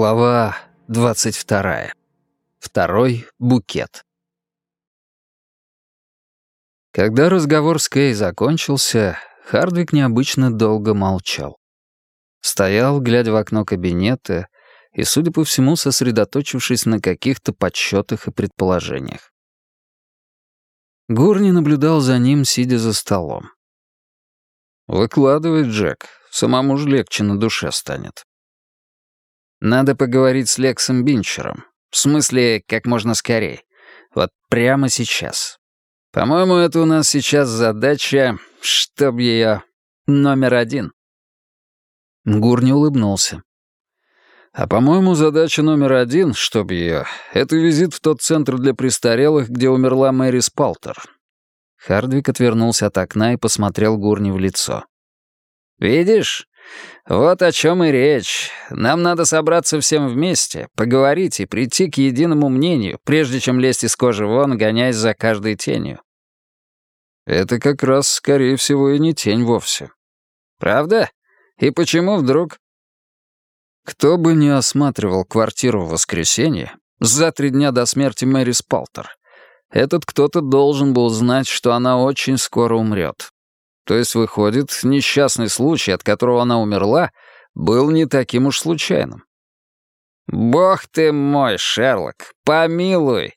Глава 22. Второй букет. Когда разговор с Кей закончился, Хардвик необычно долго молчал. Стоял, глядя в окно кабинета, и, судя по всему, сосредоточившись на каких-то подсчетах и предположениях. Гурни наблюдал за ним, сидя за столом. «Выкладывай, Джек, самому же легче на душе станет». Надо поговорить с Лексом Бинчером. В смысле, как можно скорее. Вот прямо сейчас. По-моему, это у нас сейчас задача, чтоб ее номер один. Гурни улыбнулся. А по-моему, задача номер один, чтоб ее, это визит в тот центр для престарелых, где умерла Мэри Спалтер. Хардвик отвернулся от окна и посмотрел Гурни в лицо. «Видишь, «Вот о чем и речь. Нам надо собраться всем вместе, поговорить и прийти к единому мнению, прежде чем лезть из кожи вон, гоняясь за каждой тенью». «Это как раз, скорее всего, и не тень вовсе». «Правда? И почему вдруг?» Кто бы ни осматривал квартиру в воскресенье, за три дня до смерти Мэри Спалтер, этот кто-то должен был знать, что она очень скоро умрет. То есть, выходит, несчастный случай, от которого она умерла, был не таким уж случайным. «Бог ты мой, Шерлок, помилуй!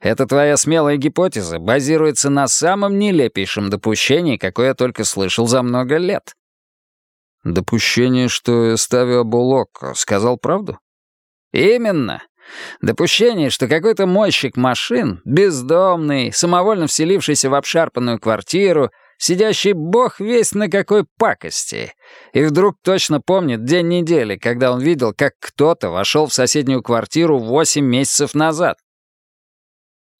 Эта твоя смелая гипотеза базируется на самом нелепейшем допущении, какое я только слышал за много лет». «Допущение, что Эставио Булокко сказал правду?» «Именно. Допущение, что какой-то мойщик машин, бездомный, самовольно вселившийся в обшарпанную квартиру, сидящий бог весь на какой пакости, и вдруг точно помнит день недели, когда он видел, как кто-то вошел в соседнюю квартиру восемь месяцев назад.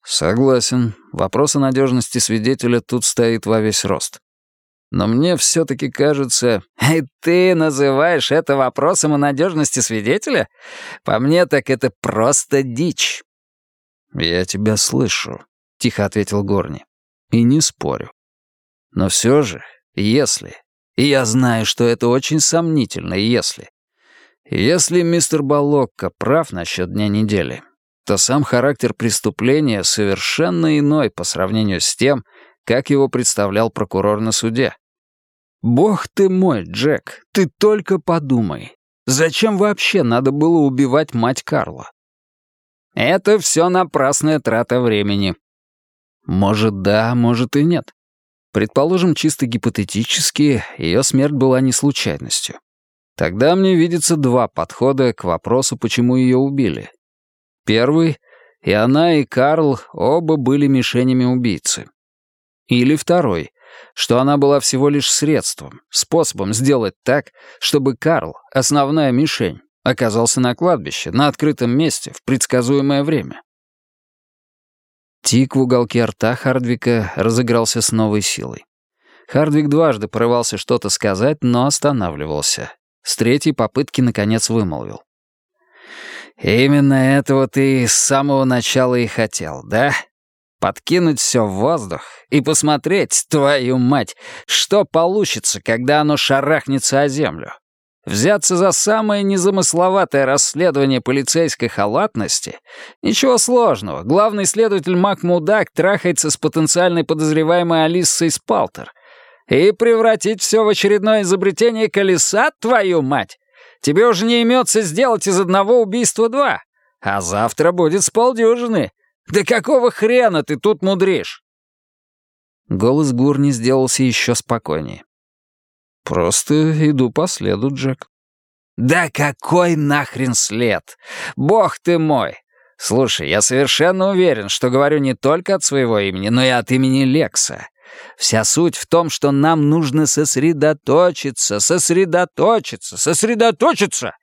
Согласен, вопрос о надежности свидетеля тут стоит во весь рост. Но мне все-таки кажется... И ты называешь это вопросом о надежности свидетеля? По мне так это просто дичь. «Я тебя слышу», — тихо ответил Горни. «И не спорю. Но все же, если... И я знаю, что это очень сомнительно, если... Если мистер Балокко прав насчет дня недели, то сам характер преступления совершенно иной по сравнению с тем, как его представлял прокурор на суде. «Бог ты мой, Джек, ты только подумай. Зачем вообще надо было убивать мать Карла?» «Это все напрасная трата времени». «Может, да, может и нет. Предположим, чисто гипотетически, ее смерть была не случайностью. Тогда мне видится два подхода к вопросу, почему ее убили. Первый — и она, и Карл оба были мишенями убийцы. Или второй — что она была всего лишь средством, способом сделать так, чтобы Карл, основная мишень, оказался на кладбище, на открытом месте, в предсказуемое время. Тик в уголке рта Хардвика разыгрался с новой силой. Хардвик дважды порывался что-то сказать, но останавливался. С третьей попытки, наконец, вымолвил. «Именно этого ты с самого начала и хотел, да? Подкинуть все в воздух и посмотреть, твою мать, что получится, когда оно шарахнется о землю. Взяться за самое незамысловатое расследование полицейской халатности? Ничего сложного. Главный следователь Мак Мудак трахается с потенциальной подозреваемой Алиссой Спалтер. И превратить все в очередное изобретение колеса, твою мать? Тебе уже не имется сделать из одного убийства два. А завтра будет с полдюжины. Да какого хрена ты тут мудришь? Голос Гурни сделался еще спокойнее. «Просто иду по следу, Джек». «Да какой нахрен след? Бог ты мой! Слушай, я совершенно уверен, что говорю не только от своего имени, но и от имени Лекса. Вся суть в том, что нам нужно сосредоточиться, сосредоточиться, сосредоточиться.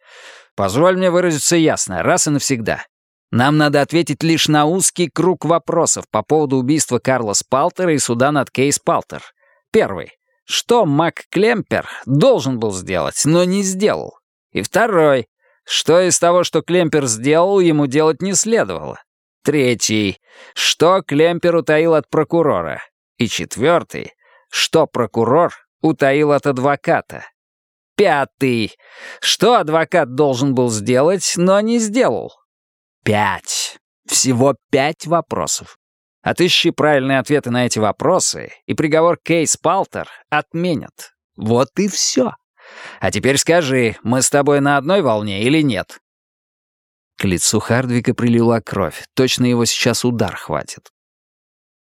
Позволь мне выразиться ясно, раз и навсегда. Нам надо ответить лишь на узкий круг вопросов по поводу убийства Карла Спалтера и суда над Кейс Палтер. Первый. Что Мак Клемпер должен был сделать, но не сделал? И второй. Что из того, что Клемпер сделал, ему делать не следовало? Третий. Что Клемпер утаил от прокурора? И четвертый. Что прокурор утаил от адвоката? Пятый. Что адвокат должен был сделать, но не сделал? Пять. Всего пять вопросов. Отыщи правильные ответы на эти вопросы, и приговор Кейс Палтер отменят. Вот и все. А теперь скажи, мы с тобой на одной волне или нет?» К лицу Хардвика прилила кровь. Точно его сейчас удар хватит.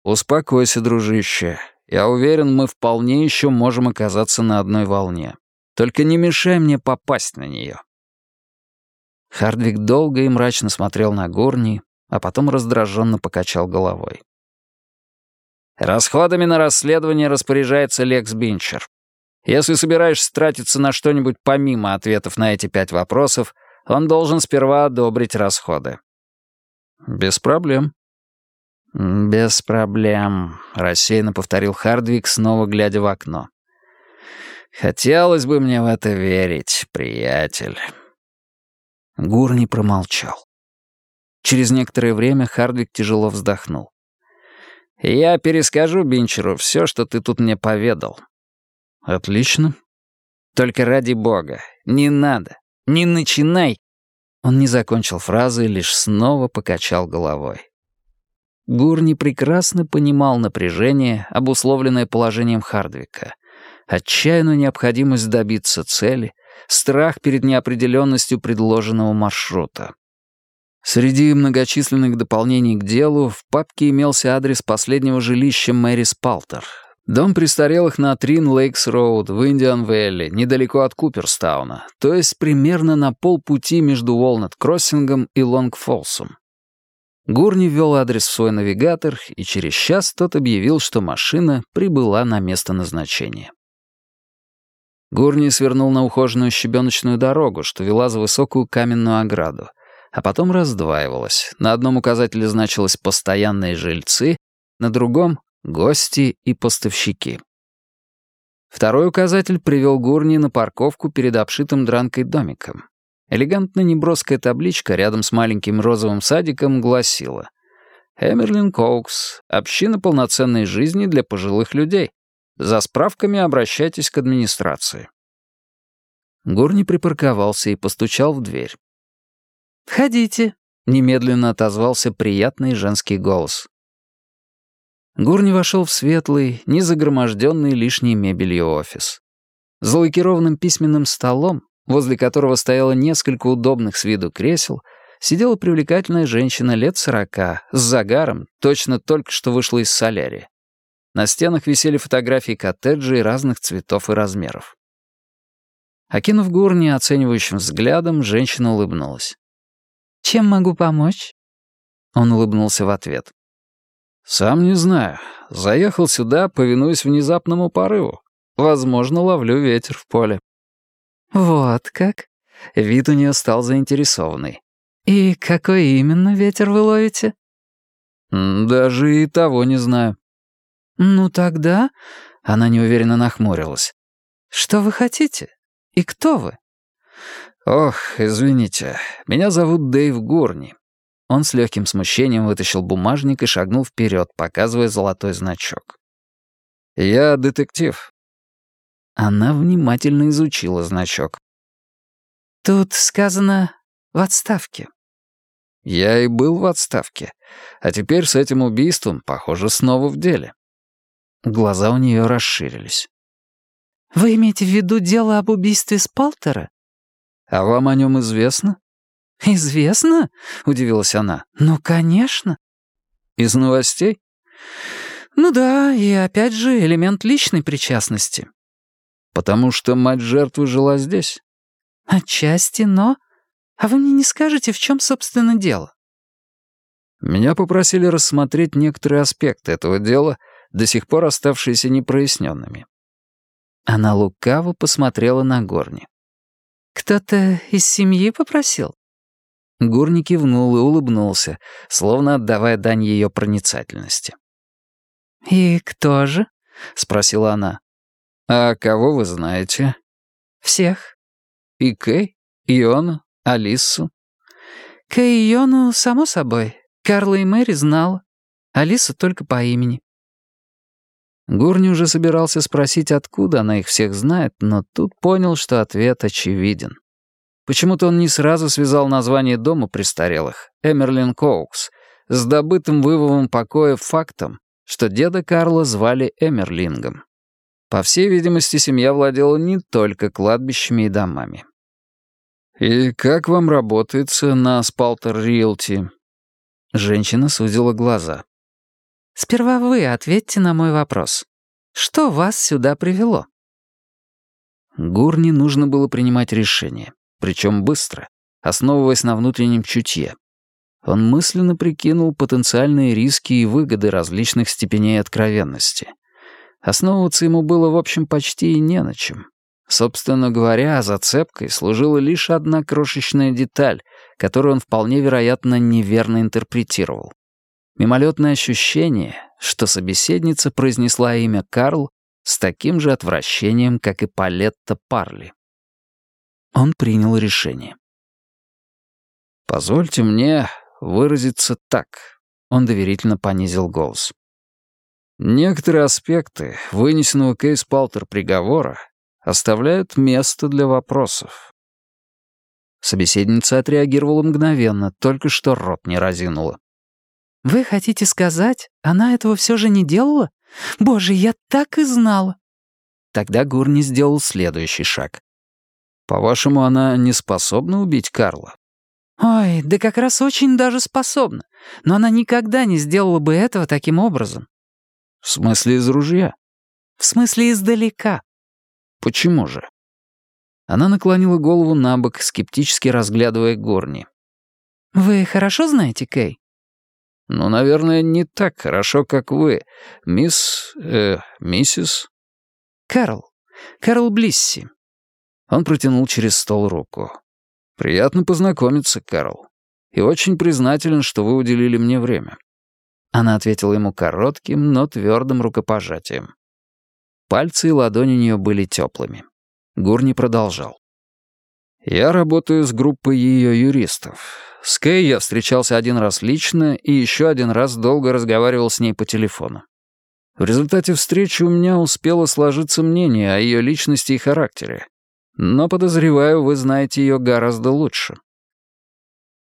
«Успокойся, дружище. Я уверен, мы вполне еще можем оказаться на одной волне. Только не мешай мне попасть на нее». Хардвик долго и мрачно смотрел на Горни, а потом раздраженно покачал головой. «Расходами на расследование распоряжается Лекс Бинчер. Если собираешься тратиться на что-нибудь помимо ответов на эти пять вопросов, он должен сперва одобрить расходы». «Без проблем». «Без проблем», — рассеянно повторил Хардвик, снова глядя в окно. «Хотелось бы мне в это верить, приятель». Гурни промолчал. Через некоторое время Хардвик тяжело вздохнул. «Я перескажу Бинчеру все, что ты тут мне поведал». «Отлично. Только ради бога, не надо, не начинай». Он не закончил фразы, лишь снова покачал головой. Гурни прекрасно понимал напряжение, обусловленное положением Хардвика, отчаянную необходимость добиться цели, страх перед неопределенностью предложенного маршрута. Среди многочисленных дополнений к делу в папке имелся адрес последнего жилища Мэри Спалтер. Дом престарелых на Трин Лейкс Роуд в Индиан-Вэлли, недалеко от Куперстауна, то есть примерно на полпути между Уолнет-Кроссингом и Лонг-Фолсом. Гурни ввел адрес в свой навигатор, и через час тот объявил, что машина прибыла на место назначения. Гурни свернул на ухоженную щебеночную дорогу, что вела за высокую каменную ограду, а потом раздваивалась. На одном указателе значилось «постоянные жильцы», на другом — «гости и поставщики». Второй указатель привел Гурни на парковку перед обшитым дранкой домиком. Элегантно неброская табличка рядом с маленьким розовым садиком гласила «Эмерлин Коукс. Община полноценной жизни для пожилых людей. За справками обращайтесь к администрации». Гурни припарковался и постучал в дверь. «Входите», — немедленно отозвался приятный женский голос. Гурни вошел в светлый, незагроможденный лишней мебелью офис. За лакированным письменным столом, возле которого стояло несколько удобных с виду кресел, сидела привлекательная женщина лет сорока, с загаром, точно только что вышла из солярия. На стенах висели фотографии коттеджей разных цветов и размеров. Окинув Гурни оценивающим взглядом, женщина улыбнулась. Чем могу помочь?» Он улыбнулся в ответ. «Сам не знаю. Заехал сюда, повинуясь внезапному порыву. Возможно, ловлю ветер в поле». «Вот как?» Вид у нее стал заинтересованный. «И какой именно ветер вы ловите?» «Даже и того не знаю». «Ну тогда...» — она неуверенно нахмурилась. «Что вы хотите? И кто вы?» «Ох, извините, меня зовут Дэйв Горни». Он с легким смущением вытащил бумажник и шагнул вперед, показывая золотой значок. «Я детектив». Она внимательно изучила значок. «Тут сказано «в отставке». Я и был в отставке, а теперь с этим убийством, похоже, снова в деле. Глаза у нее расширились. «Вы имеете в виду дело об убийстве Спалтера?» «А вам о нем известно?» «Известно?» — удивилась она. «Ну, конечно». «Из новостей?» «Ну да, и опять же элемент личной причастности». «Потому что мать жертвы жила здесь?» «Отчасти, но... А вы мне не скажете, в чем, собственно, дело?» Меня попросили рассмотреть некоторые аспекты этого дела, до сих пор оставшиеся непроясненными. Она лукаво посмотрела на Горни. «Кто-то из семьи попросил?» Гурни кивнул и улыбнулся, словно отдавая дань ее проницательности. «И кто же?» — спросила она. «А кого вы знаете?» «Всех». «И Кэй, Иону, Алису?» «Кэй и Иону, само собой. Карла и Мэри знала. Алису только по имени». Гурни уже собирался спросить, откуда она их всех знает, но тут понял, что ответ очевиден. Почему-то он не сразу связал название дома престарелых, Эмерлин Коукс, с добытым вывовом покоя фактом, что деда Карла звали Эмерлингом. По всей видимости, семья владела не только кладбищами и домами. «И как вам работается на Спалтер Риэлти?» Женщина сузила глаза. «Сперва вы ответьте на мой вопрос. Что вас сюда привело?» Гурни нужно было принимать решение, причем быстро, основываясь на внутреннем чутье. Он мысленно прикинул потенциальные риски и выгоды различных степеней откровенности. Основываться ему было, в общем, почти и не на чем. Собственно говоря, зацепкой служила лишь одна крошечная деталь, которую он вполне вероятно неверно интерпретировал. Мимолетное ощущение, что собеседница произнесла имя Карл с таким же отвращением, как и Палетта Парли. Он принял решение. «Позвольте мне выразиться так», — он доверительно понизил голос. «Некоторые аспекты вынесенного Кейс Палтер приговора оставляют место для вопросов». Собеседница отреагировала мгновенно, только что рот не разинула. «Вы хотите сказать, она этого все же не делала? Боже, я так и знала!» Тогда Гурни сделал следующий шаг. «По-вашему, она не способна убить Карла?» «Ой, да как раз очень даже способна. Но она никогда не сделала бы этого таким образом». «В смысле из ружья?» «В смысле издалека». «Почему же?» Она наклонила голову на бок, скептически разглядывая Горни. «Вы хорошо знаете Кей?» «Ну, наверное, не так хорошо, как вы, мисс... э... миссис...» «Кэрол. Кэрол Блисси». Он протянул через стол руку. «Приятно познакомиться, Кэрол. И очень признателен, что вы уделили мне время». Она ответила ему коротким, но твердым рукопожатием. Пальцы и ладони у нее были теплыми. Гурни продолжал. «Я работаю с группой ее юристов. С Кэй я встречался один раз лично и еще один раз долго разговаривал с ней по телефону. В результате встречи у меня успело сложиться мнение о ее личности и характере. Но, подозреваю, вы знаете ее гораздо лучше».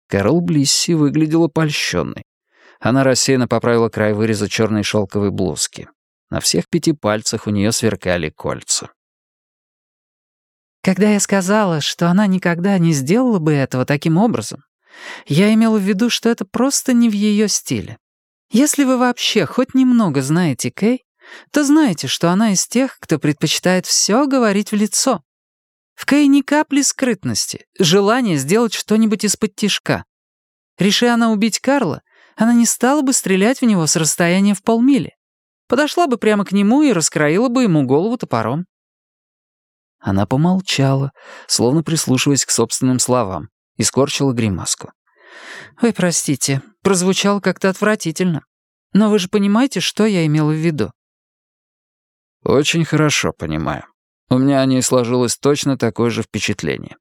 Кэрол Блисси выглядела польщенной. Она рассеянно поправила край выреза черной шелковой блузки. На всех пяти пальцах у нее сверкали кольца. Когда я сказала, что она никогда не сделала бы этого таким образом, я имела в виду, что это просто не в ее стиле. Если вы вообще хоть немного знаете Кей, то знаете, что она из тех, кто предпочитает все говорить в лицо. В Кей ни капли скрытности, желание сделать что-нибудь из-под тишка. Реши она убить Карла, она не стала бы стрелять в него с расстояния в полмили. Подошла бы прямо к нему и раскроила бы ему голову топором. Она помолчала, словно прислушиваясь к собственным словам, и скорчила гримаску. «Ой, простите, прозвучало как-то отвратительно. Но вы же понимаете, что я имела в виду?» «Очень хорошо понимаю. У меня о ней сложилось точно такое же впечатление».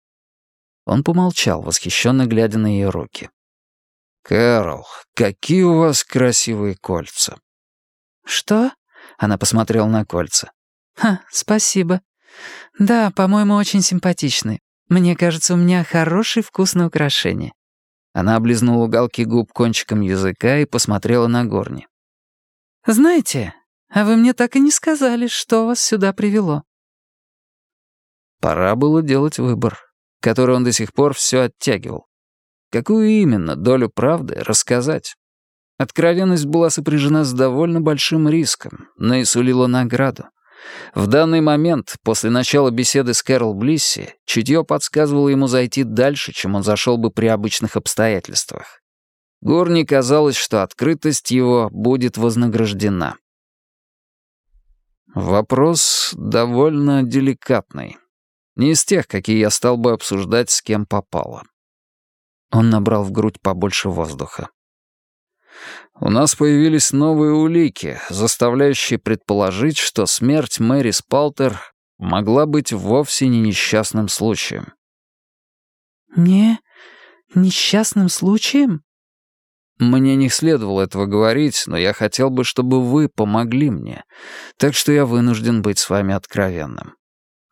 Он помолчал, восхищенно глядя на ее руки. «Кэрол, какие у вас красивые кольца!» «Что?» — она посмотрела на кольца. «Ха, спасибо. Да, по-моему, очень симпатичный. Мне кажется, у меня хороший вкус на украшение». Она облизнула уголки губ кончиком языка и посмотрела на Горни. «Знаете, а вы мне так и не сказали, что вас сюда привело». Пора было делать выбор, который он до сих пор все оттягивал. Какую именно долю правды рассказать? Откровенность была сопряжена с довольно большим риском, но и сулила награду. В данный момент, после начала беседы с Кэрол Блисси, чутье подсказывало ему зайти дальше, чем он зашел бы при обычных обстоятельствах. Горни казалось, что открытость его будет вознаграждена. Вопрос довольно деликатный. Не из тех, какие я стал бы обсуждать с кем попало. Он набрал в грудь побольше воздуха. У нас появились новые улики, заставляющие предположить, что смерть Мэри Спалтер могла быть вовсе не несчастным случаем. «Не несчастным случаем?» Мне не следовало этого говорить, но я хотел бы, чтобы вы помогли мне, так что я вынужден быть с вами откровенным.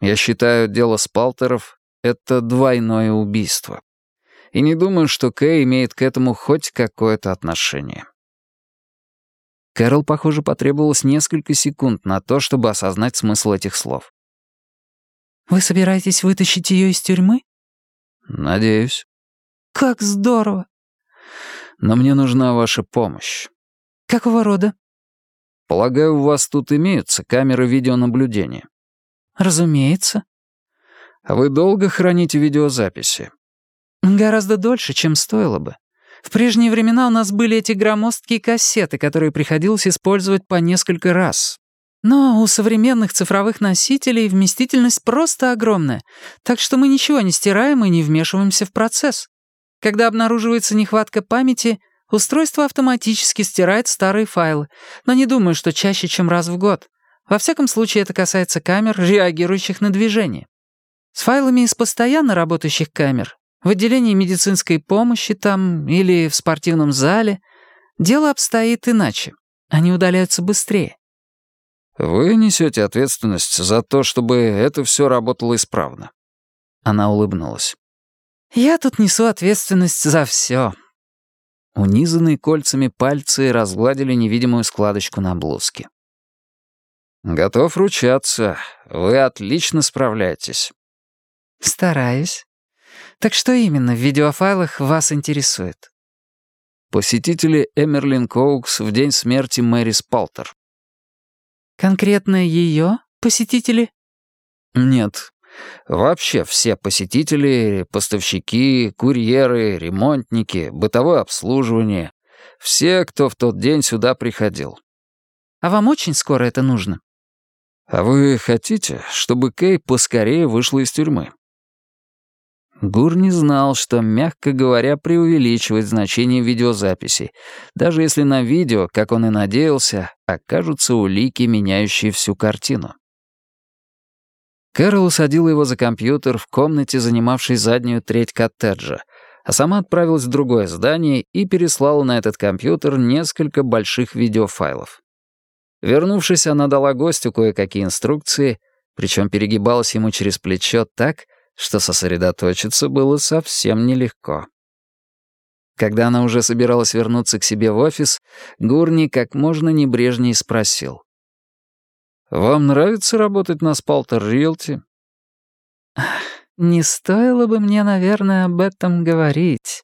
Я считаю, дело Спалтеров — это двойное убийство. И не думаю, что Кэй имеет к этому хоть какое-то отношение. Кэрол, похоже, потребовалось несколько секунд на то, чтобы осознать смысл этих слов. «Вы собираетесь вытащить ее из тюрьмы?» «Надеюсь». «Как здорово!» но мне нужна ваша помощь». «Какого рода?» «Полагаю, у вас тут имеются камеры видеонаблюдения». «Разумеется». «А вы долго храните видеозаписи?» «Гораздо дольше, чем стоило бы. В прежние времена у нас были эти громоздкие кассеты, которые приходилось использовать по несколько раз. Но у современных цифровых носителей вместительность просто огромная, так что мы ничего не стираем и не вмешиваемся в процесс. Когда обнаруживается нехватка памяти, устройство автоматически стирает старые файлы, но не думаю, что чаще, чем раз в год. Во всяком случае, это касается камер, реагирующих на движение. С файлами из постоянно работающих камер, в отделении медицинской помощи там или в спортивном зале, дело обстоит иначе. Они удаляются быстрее. «Вы несете ответственность за то, чтобы это все работало исправно?» Она улыбнулась. Я тут несу ответственность за все. Унизанные кольцами пальцы разгладили невидимую складочку на блузке. «Готов ручаться. Вы отлично справляетесь». «Стараюсь. Так что именно в видеофайлах вас интересует?» Посетители Эмерлин Коукс в день смерти Мэри Спалтер. «Конкретно ее посетители?» «Нет, Вообще все посетители, поставщики, курьеры, ремонтники, бытовое обслуживание. Все, кто в тот день сюда приходил. А вам очень скоро это нужно? А вы хотите, чтобы Кей поскорее вышла из тюрьмы? Гур не знал, что, мягко говоря, преувеличивает значение видеозаписи, даже если на видео, как он и надеялся, окажутся улики, меняющие всю картину. Кэрол усадила его за компьютер в комнате, занимавшей заднюю треть коттеджа, а сама отправилась в другое здание и переслала на этот компьютер несколько больших видеофайлов. Вернувшись, она дала гостю кое-какие инструкции, причем перегибалась ему через плечо так, что сосредоточиться было совсем нелегко. Когда она уже собиралась вернуться к себе в офис, Гурни как можно небрежнее спросил. «Вам нравится работать на Спалтер Риэлти?» «Не стоило бы мне, наверное, об этом говорить».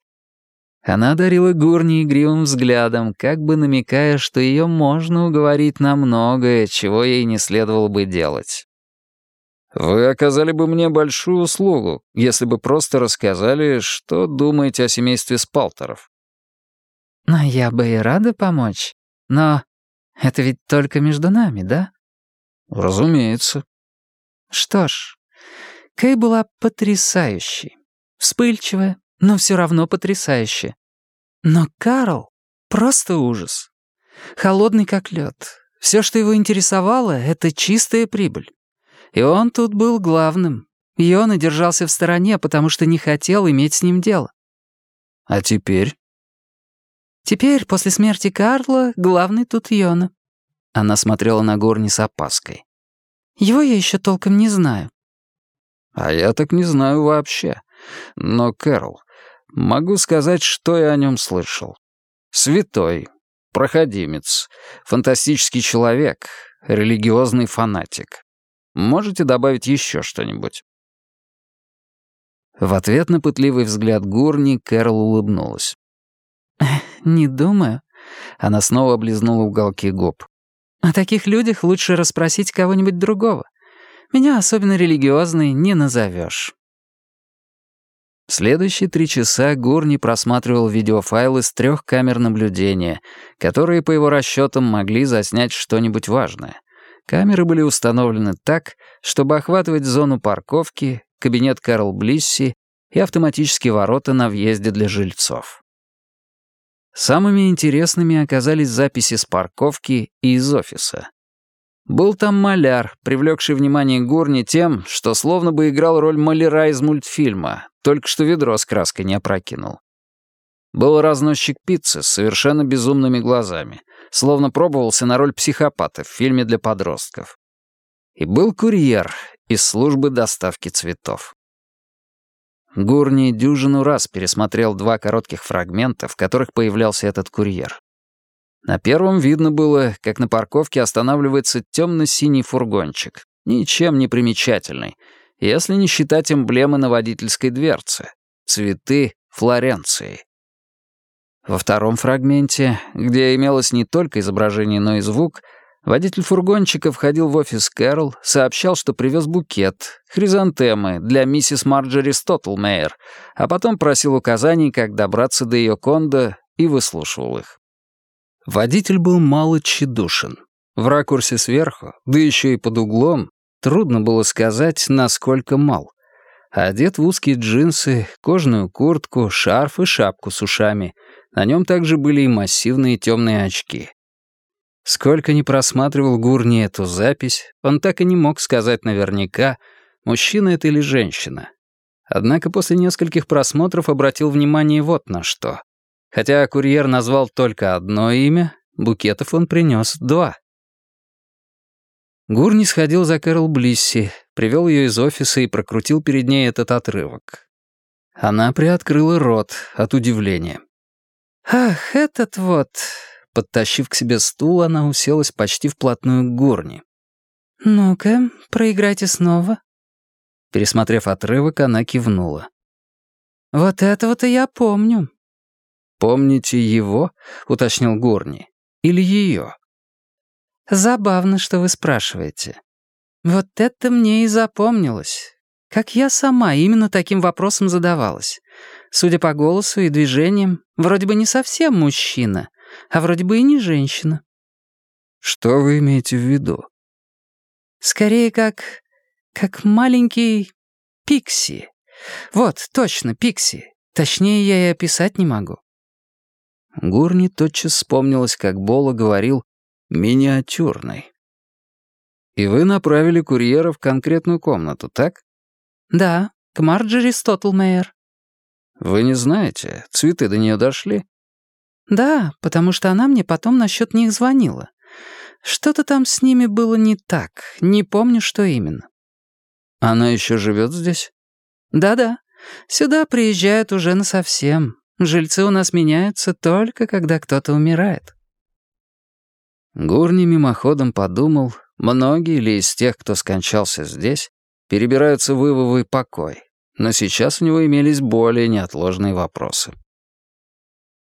Она дарила Гурни игривым взглядом, как бы намекая, что ее можно уговорить на многое, чего ей не следовало бы делать. «Вы оказали бы мне большую услугу, если бы просто рассказали, что думаете о семействе Спалтеров». «Но я бы и рада помочь. Но это ведь только между нами, да?» «Разумеется». Что ж, Кэй была потрясающей. Вспыльчивая, но все равно потрясающая. Но Карл — просто ужас. Холодный как лед. Все, что его интересовало, — это чистая прибыль. И он тут был главным. Йона держался в стороне, потому что не хотел иметь с ним дело. А теперь? Теперь, после смерти Карла, главный тут Йона. Она смотрела на Горни с опаской. «Его я еще толком не знаю». «А я так не знаю вообще. Но, Кэрол, могу сказать, что я о нем слышал. Святой, проходимец, фантастический человек, религиозный фанатик. Можете добавить еще что-нибудь?» В ответ на пытливый взгляд Гурни Кэрол улыбнулась. «Не думаю». Она снова облизнула уголки губ. О таких людях лучше расспросить кого-нибудь другого. Меня особенно религиозной не назовешь. Следующие три часа Гурни просматривал видеофайлы с трех камер наблюдения, которые, по его расчетам, могли заснять что-нибудь важное. Камеры были установлены так, чтобы охватывать зону парковки, кабинет Карл Блисси и автоматические ворота на въезде для жильцов. Самыми интересными оказались записи с парковки и из офиса. Был там маляр, привлекший внимание Горни тем, что словно бы играл роль маляра из мультфильма, только что ведро с краской не опрокинул. Был разносчик пиццы с совершенно безумными глазами, словно пробовался на роль психопата в фильме для подростков. И был курьер из службы доставки цветов. Гурни дюжину раз пересмотрел два коротких фрагмента, в которых появлялся этот курьер. На первом видно было, как на парковке останавливается темно-синий фургончик, ничем не примечательный, если не считать эмблемы на водительской дверце — цветы Флоренции. Во втором фрагменте, где имелось не только изображение, но и звук, водитель фургончика входил в офис Кэрол, сообщал, что привез букет, хризантемы для миссис Марджери Стотлмейер, а потом просил указаний, как добраться до ее кондо, и выслушивал их. Водитель был мало тщедушен. В ракурсе сверху, да еще и под углом, трудно было сказать, насколько мал. Одет в узкие джинсы, кожаную куртку, шарф и шапку с ушами — на нем также были и массивные темные очки. Сколько ни просматривал Гурни эту запись, он так и не мог сказать наверняка, мужчина это или женщина. Однако после нескольких просмотров обратил внимание вот на что. Хотя курьер назвал только одно имя, букетов он принес два. Гурни сходил за Кэрол Блисси, привел ее из офиса и прокрутил перед ней этот отрывок. Она приоткрыла рот от удивления. «Ах, этот вот...» Подтащив к себе стул, она уселась почти вплотную к горни. «Ну-ка, проиграйте снова». Пересмотрев отрывок, она кивнула. «Вот этого-то я помню». «Помните его?» — уточнил Горни. «Или ее?» «Забавно, что вы спрашиваете. Вот это мне и запомнилось. Как я сама именно таким вопросом задавалась. Судя по голосу и движениям, вроде бы не совсем мужчина, а вроде бы и не женщина. Что вы имеете в виду? Скорее как... как маленький пикси. Вот, точно, пикси. Точнее, я и описать не могу. Гурни тотчас вспомнилось, как Бола говорил «миниатюрный». «И вы направили курьера в конкретную комнату, так?» «Да, к Марджери Стотлмейер». «Вы не знаете, цветы до нее дошли?» «Да, потому что она мне потом насчет них звонила. Что-то там с ними было не так, не помню, что именно». «Она еще живет здесь?» «Да-да, сюда приезжают уже насовсем. Жильцы у нас меняются только, когда кто-то умирает». Гурни мимоходом подумал, многие ли из тех, кто скончался здесь, перебираются в Ивовый покой, но сейчас у него имелись более неотложные вопросы.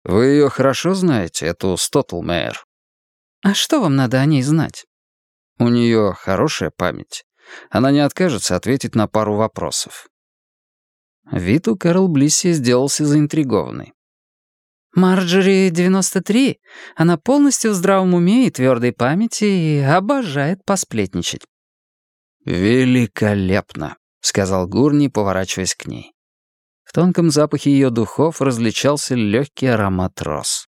«Вы ее хорошо знаете, эту Стотлмейер?» «А что вам надо о ней знать?» «У нее хорошая память. Она не откажется ответить на пару вопросов». Вид у Кэрол Блисси сделался заинтригованный. «Марджери 93. Она полностью в здравом уме и твердой памяти и обожает посплетничать». «Великолепно», — сказал Гурни, поворачиваясь к ней. В тонком запахе ее духов различался легкий аромат роз.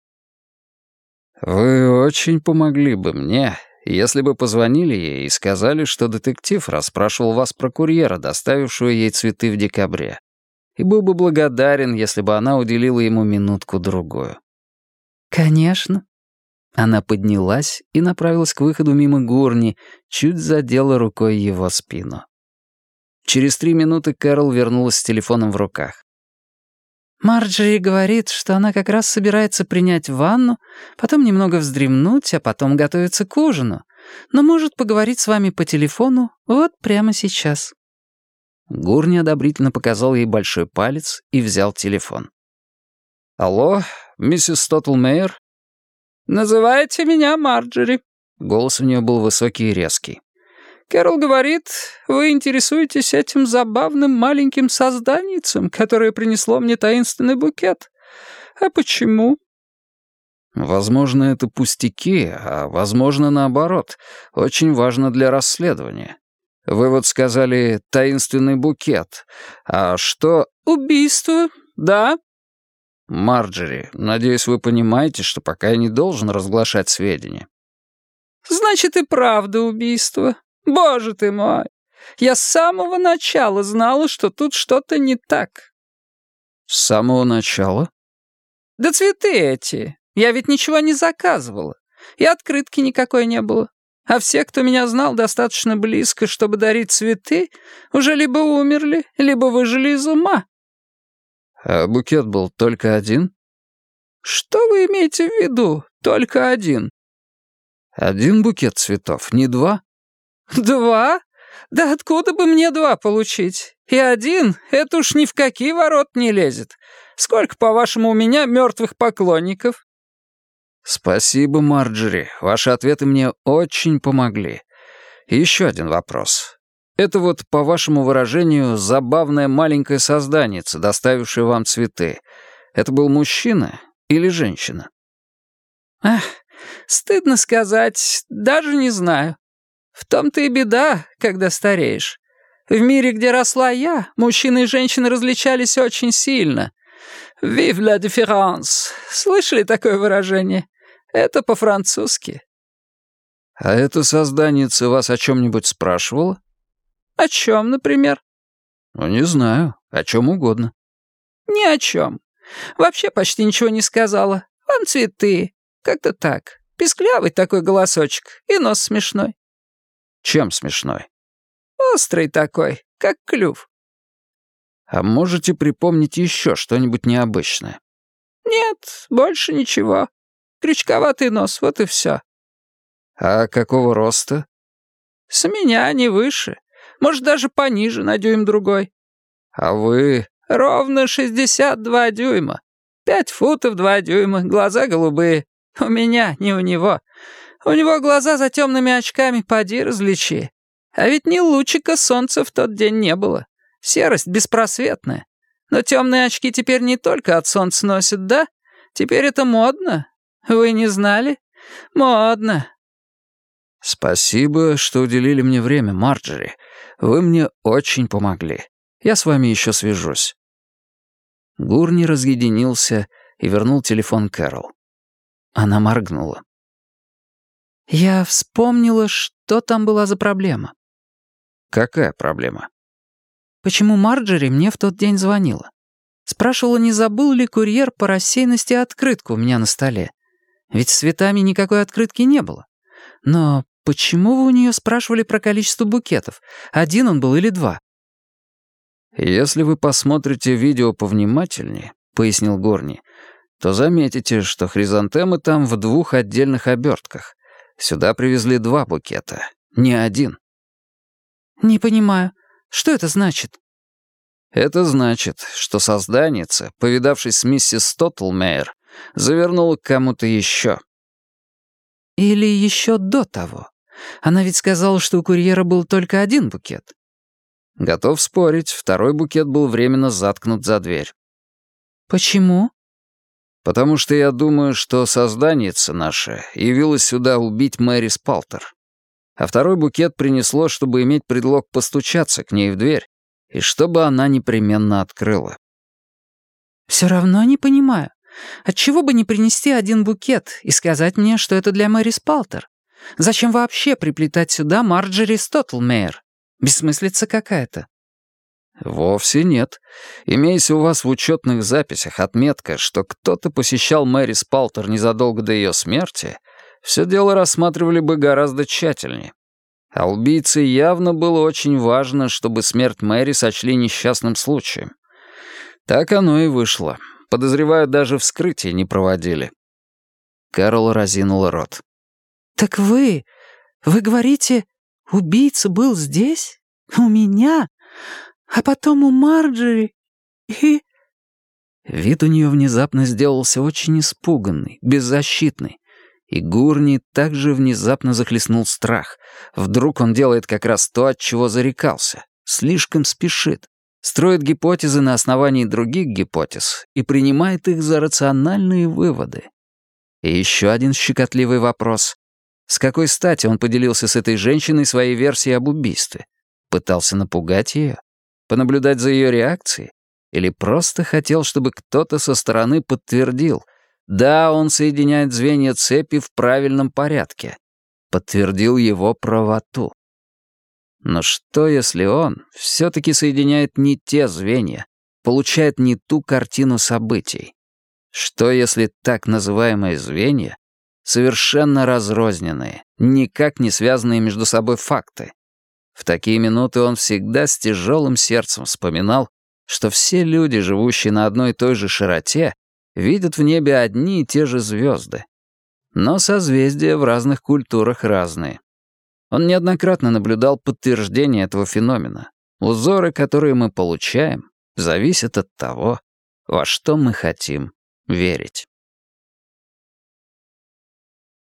«Вы очень помогли бы мне, если бы позвонили ей и сказали, что детектив расспрашивал вас про курьера, доставившего ей цветы в декабре, и был бы благодарен, если бы она уделила ему минутку-другую». «Конечно». Она поднялась и направилась к выходу мимо Гурни, чуть задела рукой его спину. Через три минуты Кэрол вернулась с телефоном в руках. «Марджери говорит, что она как раз собирается принять ванну, потом немного вздремнуть, а потом готовиться к ужину, но может поговорить с вами по телефону вот прямо сейчас». Гурни одобрительно показал ей большой палец и взял телефон. «Алло, миссис Стотлмейер?» «Называйте меня Марджери». Голос у нее был высокий и резкий. Кэрол говорит, вы интересуетесь этим забавным маленьким созданицем, которое принесло мне таинственный букет. А почему?» «Возможно, это пустяки, а возможно, наоборот. Очень важно для расследования. Вы вот сказали «таинственный букет». А что...» «Убийство, да?» «Марджери, надеюсь, вы понимаете, что пока я не должен разглашать сведения». «Значит, и правда убийство. Боже ты мой! Я с самого начала знала, что тут что-то не так». «С самого начала?» Да цветы эти. Я ведь ничего не заказывала. И открытки никакой не было. А все, кто меня знал достаточно близко, чтобы дарить цветы, уже либо умерли, либо выжили из ума. А букет был только один? Что вы имеете в виду? Только один. Один букет цветов, не два? Два? Да откуда бы мне два получить? И один — это уж ни в какие ворот не лезет. Сколько, по-вашему, у меня мертвых поклонников? Спасибо, Марджери. Ваши ответы мне очень помогли. И еще один вопрос. Это вот, по вашему выражению, забавное маленькое созданице, доставившее вам цветы. Это был мужчина или женщина? Ах, стыдно сказать, даже не знаю. В том-то и беда, когда стареешь. В мире, где росла я, мужчины и женщины различались очень сильно. «Vive la différence!» Слышали такое выражение? Это по-французски. А это созданица вас о чем-нибудь спрашивала? О чем, например? Ну, не знаю. О чем угодно. Ни о чем. Вообще почти ничего не сказала. Вон цветы. Как-то так. Писклявый такой голосочек. И нос смешной. Чем смешной? Острый такой, как клюв. А можете припомнить еще что-нибудь необычное? Нет, больше ничего. Крючковатый нос, вот и все. А какого роста? С меня не выше. Может, даже пониже, на дюйм другой. А вы? Ровно 62 дюйма. Пять футов два дюйма, глаза голубые. У меня, не у него. У него глаза за темными очками, поди различи. А ведь ни лучика солнца в тот день не было. Серость беспросветная. Но темные очки теперь не только от солнца носят, да? Теперь это модно. Вы не знали? Модно. Спасибо, что уделили мне время, Марджери. Вы мне очень помогли. Я с вами еще свяжусь. Гурни разъединился и вернул телефон Кэрол. Она моргнула. «Я вспомнила, что там была за проблема». «Какая проблема?» «Почему Марджери мне в тот день звонила? Спрашивала, не забыл ли курьер по рассеянности открытку у меня на столе. Ведь с цветами никакой открытки не было. Но почему вы у нее спрашивали про количество букетов? Один он был или два?» «Если вы посмотрите видео повнимательнее», — пояснил Горни, то заметите, что хризантемы там в двух отдельных обертках. Сюда привезли два букета, не один. «Не понимаю. Что это значит?» Это значит, что созданица, повидавшись с миссис Тоттлмейер, завернула к кому-то еще. Или еще до того. Она ведь сказала, что у курьера был только один букет. Готов спорить, второй букет был временно заткнут за дверь. Почему? Потому что я думаю, что созданица наша явилась сюда убить Мэри Спалтер. А второй букет принесло, чтобы иметь предлог постучаться к ней в дверь, и чтобы она непременно открыла. «Все равно не понимаю. Отчего бы не принести один букет и сказать мне, что это для Мэри Спалтер? Зачем вообще приплетать сюда Марджери Стоттлмейер? Бессмыслица какая-то». «Вовсе нет. Имеясь у вас в учетных записях отметка, что кто-то посещал Мэри Спалтер незадолго до ее смерти, все дело рассматривали бы гораздо тщательнее. А убийце явно было очень важно, чтобы смерть Мэри сочли несчастным случаем. Так оно и вышло. Подозреваю, даже вскрытие не проводили». Кэрол разинула рот. «Так вы... вы говорите, убийца был здесь? У меня? А потом у Марджери и...» Вид у нее внезапно сделался очень испуганный, беззащитный. И Гурни также внезапно захлестнул страх. Вдруг он делает как раз то, от чего зарекался. Слишком спешит. Строит гипотезы на основании других гипотез и принимает их за рациональные выводы. И еще один щекотливый вопрос. С какой стати он поделился с этой женщиной своей версией об убийстве? Пытался напугать ее? Понаблюдать за ее реакцией? Или просто хотел, чтобы кто-то со стороны подтвердил, да, он соединяет звенья цепи в правильном порядке. Подтвердил его правоту. Но что, если он все-таки соединяет не те звенья, получает не ту картину событий? Что если так называемые звенья — совершенно разрозненные, никак не связанные между собой факты? В такие минуты он всегда с тяжелым сердцем вспоминал, что все люди, живущие на одной и той же широте, видят в небе одни и те же звезды. Но созвездия в разных культурах разные. Он неоднократно наблюдал подтверждение этого феномена. Узоры, которые мы получаем, зависят от того, во что мы хотим верить.